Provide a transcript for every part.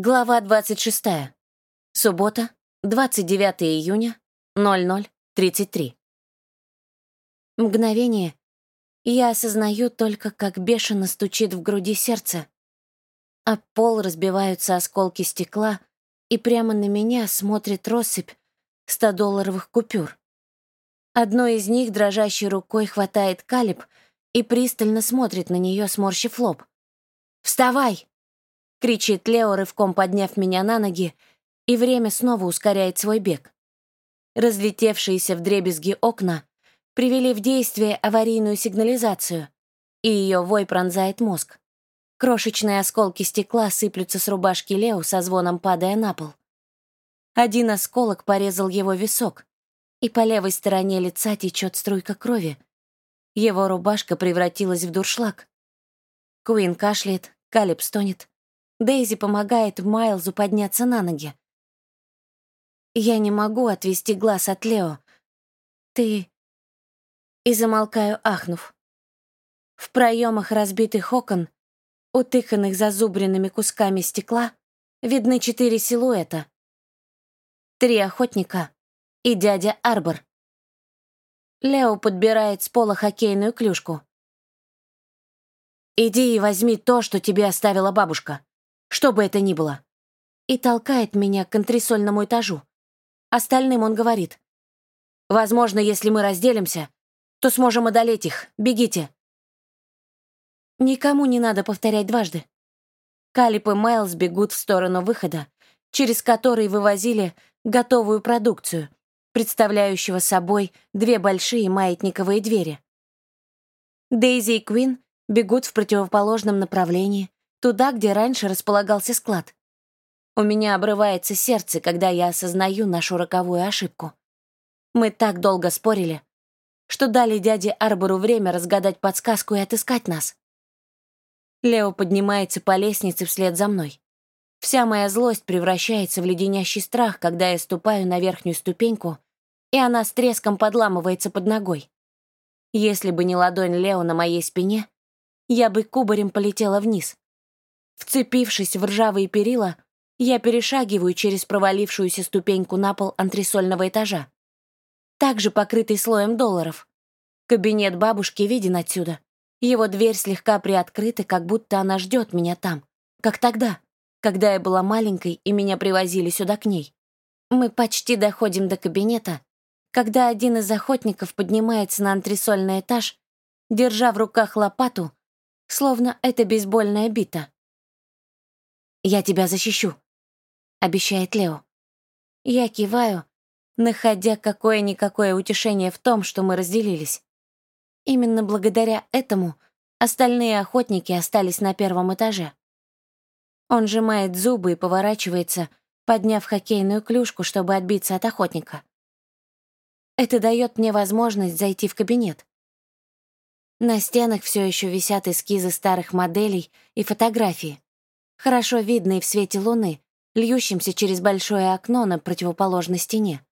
Глава 26. Суббота, 29 июня, 00.33. Мгновение. Я осознаю только, как бешено стучит в груди сердце. А пол разбиваются осколки стекла, и прямо на меня смотрит россыпь 100-долларовых купюр. Одной из них дрожащей рукой хватает Калиб и пристально смотрит на нее, сморщив лоб. «Вставай!» — кричит Лео, рывком подняв меня на ноги, и время снова ускоряет свой бег. Разлетевшиеся вдребезги окна привели в действие аварийную сигнализацию, и ее вой пронзает мозг. Крошечные осколки стекла сыплются с рубашки Лео со звоном падая на пол. Один осколок порезал его висок, и по левой стороне лица течет струйка крови. Его рубашка превратилась в дуршлаг. Куин кашляет, Калиб стонет. Дейзи помогает Майлзу подняться на ноги. Я не могу отвести глаз от Лео. Ты... И замолкаю, ахнув. В проемах разбитых окон, утыканных зазубренными кусками стекла, видны четыре силуэта. Три охотника и дядя Арбор. Лео подбирает с пола хоккейную клюшку. «Иди и возьми то, что тебе оставила бабушка», что бы это ни было, и толкает меня к антресольному этажу. Остальным он говорит. «Возможно, если мы разделимся, то сможем одолеть их. Бегите!» Никому не надо повторять дважды. Калип и Майлз бегут в сторону выхода, через который вывозили готовую продукцию, представляющего собой две большие маятниковые двери. Дейзи и Квин бегут в противоположном направлении, туда, где раньше располагался склад. У меня обрывается сердце, когда я осознаю нашу роковую ошибку. Мы так долго спорили, что дали дяде Арбору время разгадать подсказку и отыскать нас. Лео поднимается по лестнице вслед за мной. Вся моя злость превращается в леденящий страх, когда я ступаю на верхнюю ступеньку, и она с треском подламывается под ногой. Если бы не ладонь Лео на моей спине, я бы кубарем полетела вниз. Вцепившись в ржавые перила, я перешагиваю через провалившуюся ступеньку на пол антресольного этажа. Также покрытый слоем долларов. Кабинет бабушки виден отсюда. Его дверь слегка приоткрыта, как будто она ждет меня там. Как тогда, когда я была маленькой и меня привозили сюда к ней. Мы почти доходим до кабинета, когда один из охотников поднимается на антресольный этаж, держа в руках лопату, словно это бейсбольная бита. «Я тебя защищу», — обещает Лео. Я киваю, находя какое-никакое утешение в том, что мы разделились. Именно благодаря этому остальные охотники остались на первом этаже. Он сжимает зубы и поворачивается, подняв хоккейную клюшку, чтобы отбиться от охотника. Это дает мне возможность зайти в кабинет. На стенах все еще висят эскизы старых моделей и фотографии хорошо видный в свете луны, льющемся через большое окно на противоположной стене.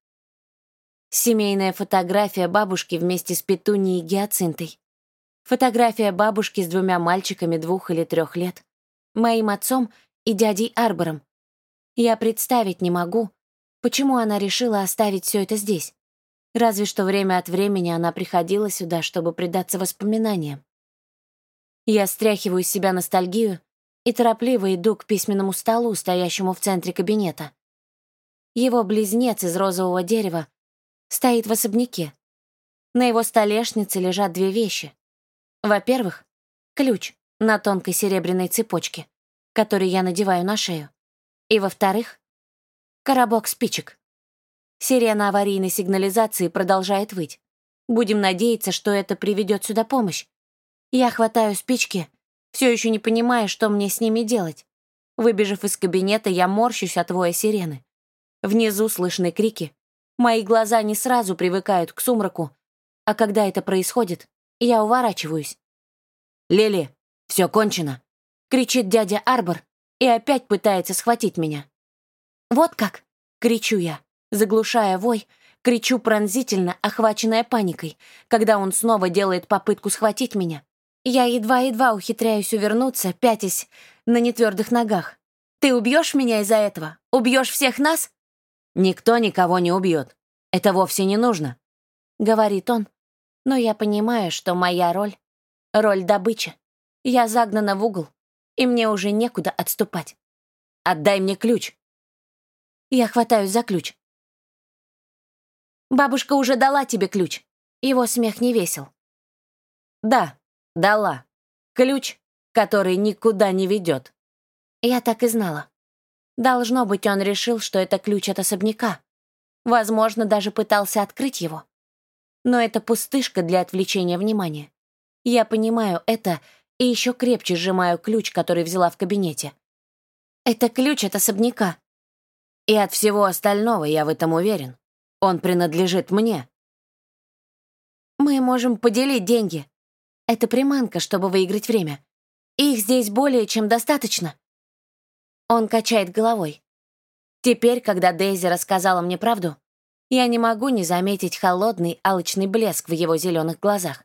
Семейная фотография бабушки вместе с Петунией и Гиацинтой. Фотография бабушки с двумя мальчиками двух или трех лет. Моим отцом и дядей Арбором. Я представить не могу, почему она решила оставить все это здесь. Разве что время от времени она приходила сюда, чтобы предаться воспоминаниям. Я стряхиваю с себя ностальгию и торопливо иду к письменному столу, стоящему в центре кабинета. Его близнец из розового дерева стоит в особняке. На его столешнице лежат две вещи. Во-первых, ключ на тонкой серебряной цепочке, который я надеваю на шею. И во-вторых, коробок спичек. Сирена аварийной сигнализации продолжает выть. Будем надеяться, что это приведет сюда помощь. Я хватаю спички все еще не понимая, что мне с ними делать. Выбежав из кабинета, я морщусь от воя сирены. Внизу слышны крики. Мои глаза не сразу привыкают к сумраку, а когда это происходит, я уворачиваюсь. «Лили, все кончено!» — кричит дядя Арбор и опять пытается схватить меня. «Вот как!» — кричу я, заглушая вой, кричу пронзительно, охваченная паникой, когда он снова делает попытку схватить меня. Я едва-едва ухитряюсь увернуться, пятясь на нетвердых ногах. Ты убьешь меня из-за этого? Убьешь всех нас?» «Никто никого не убьет. Это вовсе не нужно», — говорит он. Но я понимаю, что моя роль — роль добычи. Я загнана в угол, и мне уже некуда отступать. «Отдай мне ключ». Я хватаюсь за ключ. «Бабушка уже дала тебе ключ». Его смех не весел. «Да, дала. Ключ, который никуда не ведет». Я так и знала. Должно быть, он решил, что это ключ от особняка. Возможно, даже пытался открыть его. Но это пустышка для отвлечения внимания. Я понимаю это и еще крепче сжимаю ключ, который взяла в кабинете. Это ключ от особняка. И от всего остального, я в этом уверен. Он принадлежит мне. Мы можем поделить деньги. Это приманка, чтобы выиграть время. Их здесь более чем достаточно. Он качает головой. Теперь, когда Дейзи рассказала мне правду, я не могу не заметить холодный, алчный блеск в его зеленых глазах.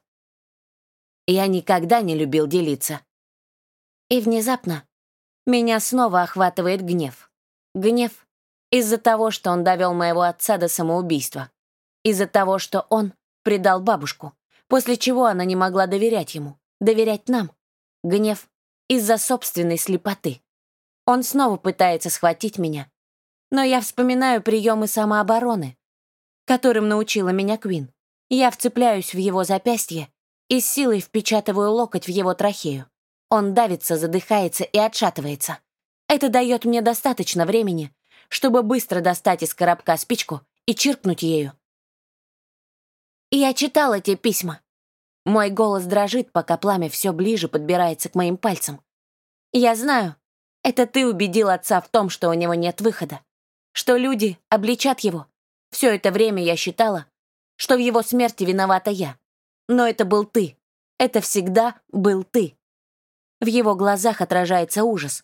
Я никогда не любил делиться. И внезапно меня снова охватывает гнев. Гнев из-за того, что он довел моего отца до самоубийства. Из-за того, что он предал бабушку, после чего она не могла доверять ему, доверять нам. Гнев из-за собственной слепоты. Он снова пытается схватить меня. Но я вспоминаю приемы самообороны, которым научила меня Квин. Я вцепляюсь в его запястье и с силой впечатываю локоть в его трахею. Он давится, задыхается и отшатывается. Это дает мне достаточно времени, чтобы быстро достать из коробка спичку и чиркнуть ею. Я читала те письма. Мой голос дрожит, пока пламя все ближе подбирается к моим пальцам. Я знаю, это ты убедил отца в том, что у него нет выхода. Что люди обличат его. Все это время я считала, что в его смерти виновата я. Но это был ты. Это всегда был ты. В его глазах отражается ужас.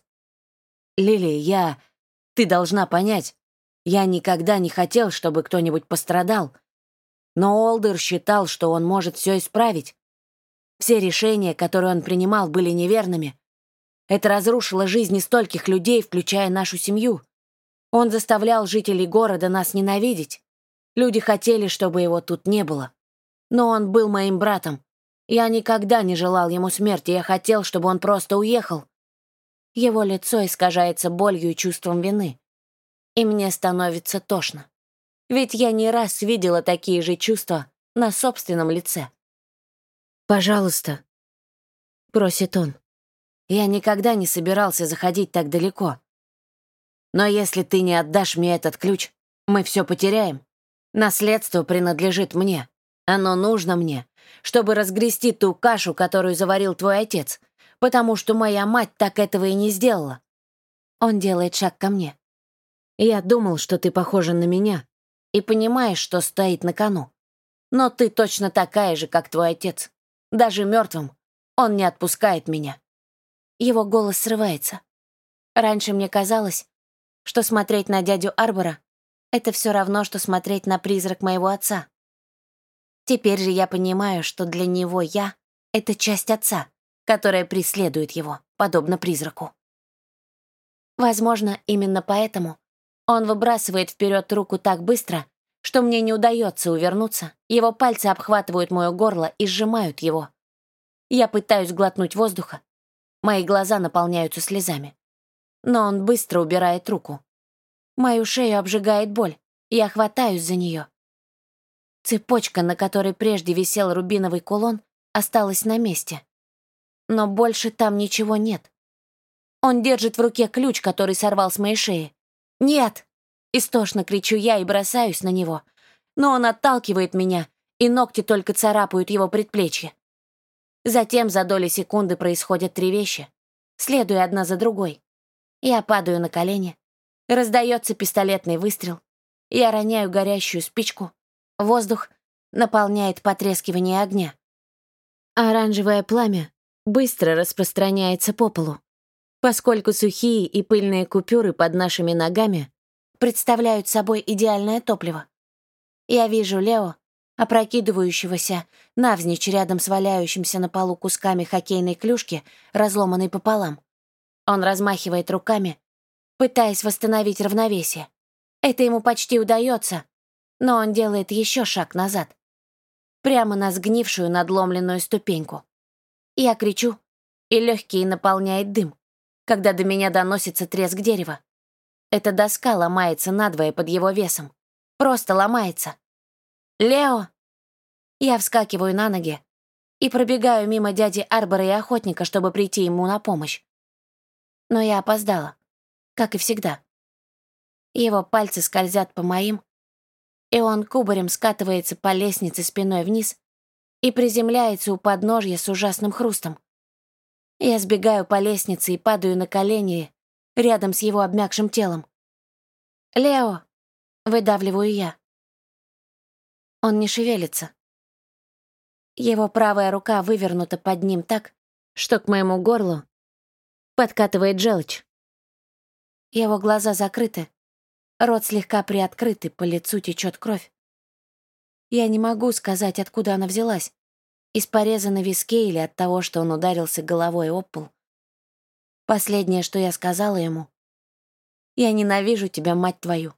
«Лили, я... Ты должна понять. Я никогда не хотел, чтобы кто-нибудь пострадал. Но Олдер считал, что он может все исправить. Все решения, которые он принимал, были неверными. Это разрушило жизни стольких людей, включая нашу семью. Он заставлял жителей города нас ненавидеть. Люди хотели, чтобы его тут не было. Но он был моим братом. Я никогда не желал ему смерти, я хотел, чтобы он просто уехал. Его лицо искажается болью и чувством вины. И мне становится тошно. Ведь я не раз видела такие же чувства на собственном лице. «Пожалуйста», — просит он. Я никогда не собирался заходить так далеко. Но если ты не отдашь мне этот ключ, мы все потеряем. Наследство принадлежит мне. Оно нужно мне, чтобы разгрести ту кашу, которую заварил твой отец, потому что моя мать так этого и не сделала. Он делает шаг ко мне. Я думал, что ты похожа на меня и понимаешь, что стоит на кону. Но ты точно такая же, как твой отец. Даже мертвым он не отпускает меня. Его голос срывается. Раньше мне казалось, что смотреть на дядю Арбора — это все равно, что смотреть на призрак моего отца. Теперь же я понимаю, что для него я — это часть отца, которая преследует его, подобно призраку. Возможно, именно поэтому он выбрасывает вперед руку так быстро, что мне не удается увернуться, его пальцы обхватывают мое горло и сжимают его. Я пытаюсь глотнуть воздуха, Мои глаза наполняются слезами. Но он быстро убирает руку. Мою шею обжигает боль. Я хватаюсь за нее. Цепочка, на которой прежде висел рубиновый кулон, осталась на месте. Но больше там ничего нет. Он держит в руке ключ, который сорвал с моей шеи. «Нет!» — истошно кричу я и бросаюсь на него. Но он отталкивает меня, и ногти только царапают его предплечье. Затем за доли секунды происходят три вещи, следуя одна за другой. Я падаю на колени, раздается пистолетный выстрел, я роняю горящую спичку, воздух наполняет потрескивание огня. Оранжевое пламя быстро распространяется по полу, поскольку сухие и пыльные купюры под нашими ногами представляют собой идеальное топливо. Я вижу Лео, опрокидывающегося навзничь рядом с валяющимся на полу кусками хоккейной клюшки, разломанной пополам. Он размахивает руками, пытаясь восстановить равновесие. Это ему почти удается, но он делает еще шаг назад. Прямо на сгнившую надломленную ступеньку. Я кричу, и легкие наполняет дым, когда до меня доносится треск дерева. Эта доска ломается надвое под его весом. Просто ломается. «Лео!» Я вскакиваю на ноги и пробегаю мимо дяди Арбора и охотника, чтобы прийти ему на помощь. Но я опоздала, как и всегда. Его пальцы скользят по моим, и он кубарем скатывается по лестнице спиной вниз и приземляется у подножья с ужасным хрустом. Я сбегаю по лестнице и падаю на колени рядом с его обмякшим телом. «Лео!» — выдавливаю я. Он не шевелится. Его правая рука вывернута под ним так, что к моему горлу подкатывает желчь. Его глаза закрыты, рот слегка приоткрыт, и по лицу течет кровь. Я не могу сказать, откуда она взялась. Из пореза на виске или от того, что он ударился головой об пол. Последнее, что я сказала ему. «Я ненавижу тебя, мать твою».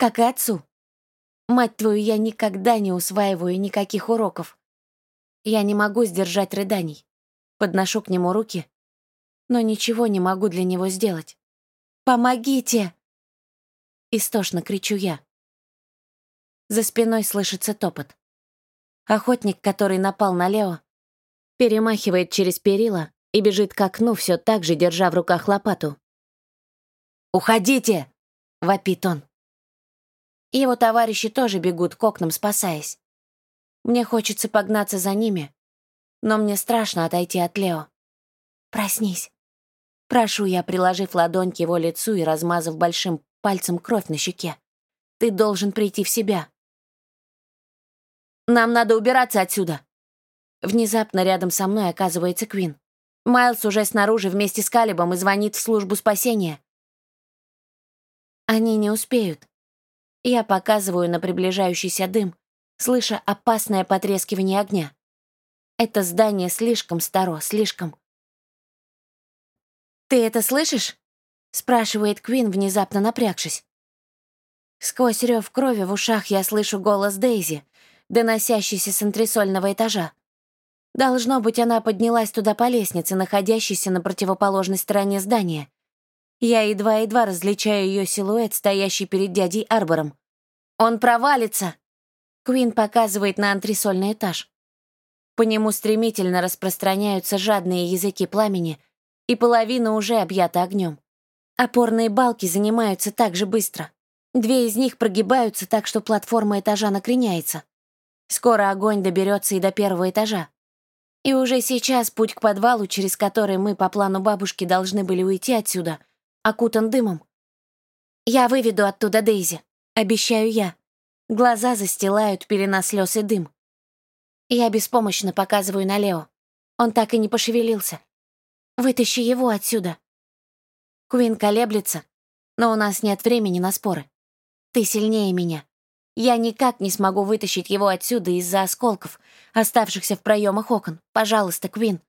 Как и отцу. Мать твою, я никогда не усваиваю никаких уроков. Я не могу сдержать рыданий. Подношу к нему руки, но ничего не могу для него сделать. «Помогите!» Истошно кричу я. За спиной слышится топот. Охотник, который напал на Лео, перемахивает через перила и бежит к окну, все так же держа в руках лопату. «Уходите!» — вопит он. Его товарищи тоже бегут к окнам, спасаясь. Мне хочется погнаться за ними, но мне страшно отойти от Лео. «Проснись!» Прошу я, приложив ладонь к его лицу и размазав большим пальцем кровь на щеке. «Ты должен прийти в себя. Нам надо убираться отсюда!» Внезапно рядом со мной оказывается Квин. Майлз уже снаружи вместе с Калибом и звонит в службу спасения. Они не успеют. Я показываю на приближающийся дым, слыша опасное потрескивание огня. Это здание слишком старо, слишком. «Ты это слышишь?» — спрашивает Квин, внезапно напрягшись. Сквозь рев крови в ушах я слышу голос Дейзи, доносящийся с антресольного этажа. Должно быть, она поднялась туда по лестнице, находящейся на противоположной стороне здания. Я едва-едва различаю ее силуэт, стоящий перед дядей Арбором. «Он провалится!» Квин показывает на антресольный этаж. По нему стремительно распространяются жадные языки пламени, и половина уже объята огнем. Опорные балки занимаются так же быстро. Две из них прогибаются так, что платформа этажа накреняется. Скоро огонь доберется и до первого этажа. И уже сейчас путь к подвалу, через который мы по плану бабушки должны были уйти отсюда, окутан дымом. Я выведу оттуда Дейзи, обещаю я. Глаза застилают пелена слез и дым. Я беспомощно показываю на Лео. Он так и не пошевелился. Вытащи его отсюда. Куин колеблется, но у нас нет времени на споры. Ты сильнее меня. Я никак не смогу вытащить его отсюда из-за осколков, оставшихся в проемах окон. Пожалуйста, Квин.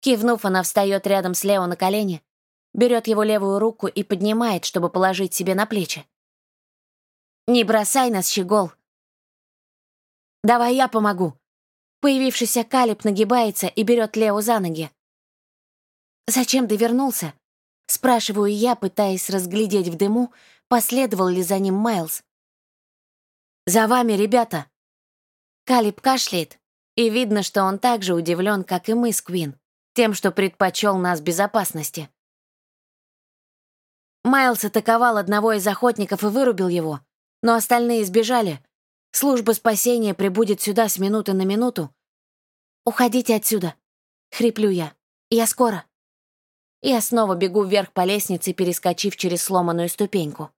Кивнув, она встает рядом с Лео на колени, берет его левую руку и поднимает, чтобы положить себе на плечи. «Не бросай нас, щегол!» «Давай я помогу!» Появившийся Калиб нагибается и берет Лео за ноги. «Зачем ты вернулся?» Спрашиваю я, пытаясь разглядеть в дыму, последовал ли за ним Майлз. «За вами, ребята!» Калиб кашляет, и видно, что он так же удивлен, как и мы с Квин, тем, что предпочел нас безопасности. Майлз атаковал одного из охотников и вырубил его, но остальные сбежали. Служба спасения прибудет сюда с минуты на минуту. «Уходите отсюда!» — хриплю я. «Я скоро!» Я снова бегу вверх по лестнице, перескочив через сломанную ступеньку.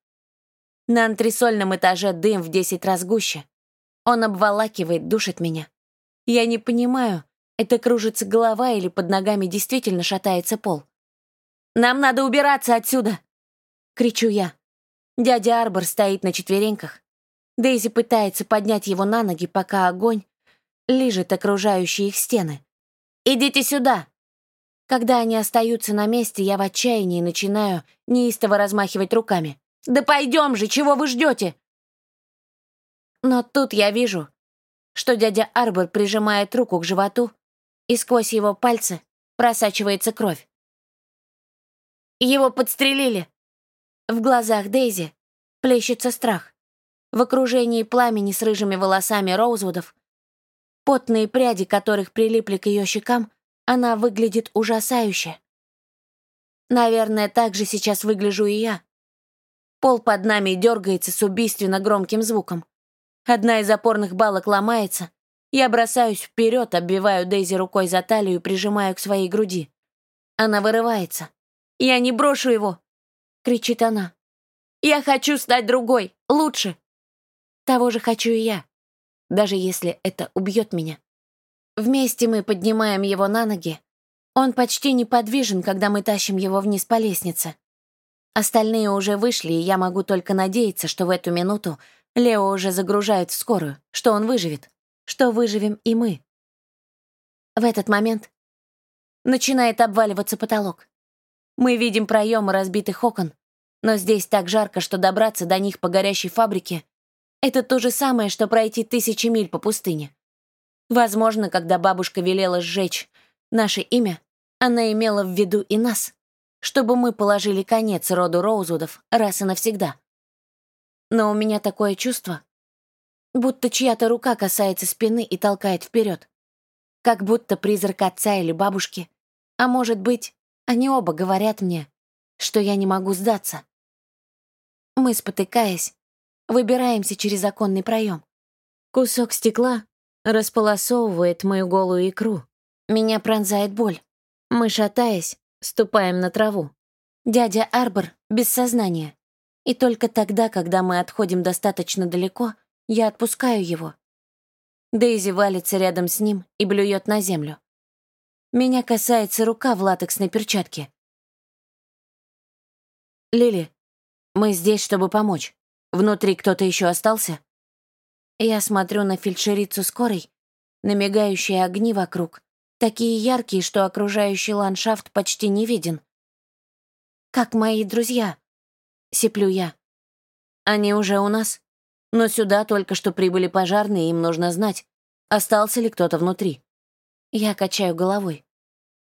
На антресольном этаже дым в десять раз гуще. Он обволакивает, душит меня. Я не понимаю, это кружится голова или под ногами действительно шатается пол. «Нам надо убираться отсюда!» — кричу я. Дядя Арбор стоит на четвереньках. Дейзи пытается поднять его на ноги, пока огонь лижет окружающие их стены. «Идите сюда!» Когда они остаются на месте, я в отчаянии начинаю неистово размахивать руками. «Да пойдем же, чего вы ждете?» Но тут я вижу, что дядя Арбор прижимает руку к животу, и сквозь его пальцы просачивается кровь. Его подстрелили. В глазах Дейзи плещется страх. В окружении пламени с рыжими волосами Роузвудов, потные пряди которых прилипли к ее щекам, она выглядит ужасающе. Наверное, так же сейчас выгляжу и я. Пол под нами дергается с убийственно громким звуком. Одна из опорных балок ломается. Я бросаюсь вперед, оббиваю Дейзи рукой за талию и прижимаю к своей груди. Она вырывается. «Я не брошу его!» — кричит она. «Я хочу стать другой, лучше!» Того же хочу и я, даже если это убьет меня. Вместе мы поднимаем его на ноги. Он почти неподвижен, когда мы тащим его вниз по лестнице. Остальные уже вышли, и я могу только надеяться, что в эту минуту Лео уже загружает в скорую, что он выживет, что выживем и мы. В этот момент начинает обваливаться потолок. Мы видим проемы разбитых окон, но здесь так жарко, что добраться до них по горящей фабрике — это то же самое, что пройти тысячи миль по пустыне. Возможно, когда бабушка велела сжечь наше имя, она имела в виду и нас, чтобы мы положили конец роду Роузвудов раз и навсегда. Но у меня такое чувство, будто чья-то рука касается спины и толкает вперед. Как будто призрак отца или бабушки. А может быть, они оба говорят мне, что я не могу сдаться. Мы, спотыкаясь, выбираемся через оконный проем. Кусок стекла располосовывает мою голую икру. Меня пронзает боль. Мы, шатаясь, ступаем на траву. Дядя Арбор без сознания. И только тогда, когда мы отходим достаточно далеко, я отпускаю его. Дейзи валится рядом с ним и блюет на землю. Меня касается рука в латексной перчатке. «Лили, мы здесь, чтобы помочь. Внутри кто-то еще остался?» Я смотрю на фельдшерицу скорой, на мигающие огни вокруг, такие яркие, что окружающий ландшафт почти не виден. «Как мои друзья», Сиплю я. Они уже у нас. Но сюда только что прибыли пожарные, им нужно знать, остался ли кто-то внутри. Я качаю головой.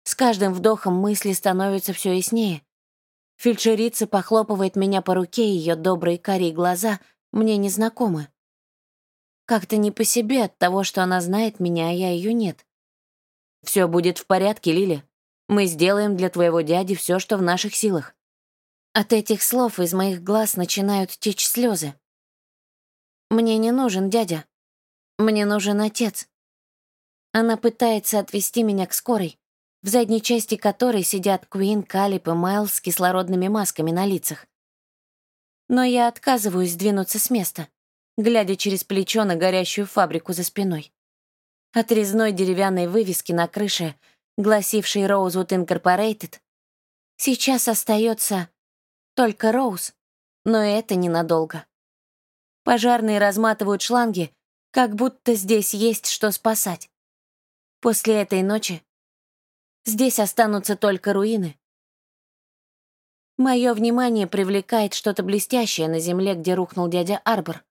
С каждым вдохом мысли становятся все яснее. Фельдшерица похлопывает меня по руке, ее добрые карие глаза мне незнакомы. Как-то не по себе от того, что она знает меня, а я ее нет. Все будет в порядке, Лили. Мы сделаем для твоего дяди все, что в наших силах. От этих слов из моих глаз начинают течь слезы. Мне не нужен дядя. Мне нужен отец. Она пытается отвести меня к скорой, в задней части которой сидят Куин, Калип и Майлз с кислородными масками на лицах. Но я отказываюсь сдвинуться с места, глядя через плечо на горящую фабрику за спиной. От резной деревянной вывески на крыше, гласившей Rosewood Incorporated, сейчас остается только Роуз. Но это ненадолго. Пожарные разматывают шланги, как будто здесь есть что спасать. После этой ночи здесь останутся только руины. Мое внимание привлекает что-то блестящее на земле, где рухнул дядя Арбор.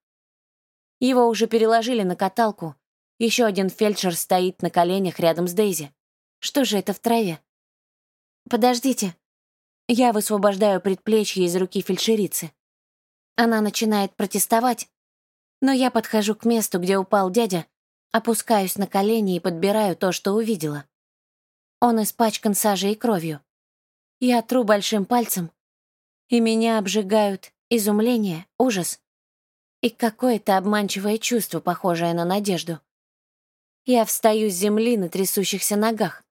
Его уже переложили на каталку. Еще один фельдшер стоит на коленях рядом с Дейзи. Что же это в траве? «Подождите», я высвобождаю предплечье из руки фельдшерицы. Она начинает протестовать, но я подхожу к месту, где упал дядя, опускаюсь на колени и подбираю то, что увидела. Он испачкан сажей и кровью. Я тру большим пальцем, и меня обжигают изумление, ужас и какое-то обманчивое чувство, похожее на надежду. Я встаю с земли на трясущихся ногах.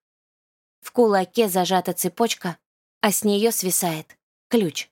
В кулаке зажата цепочка, а с нее свисает ключ.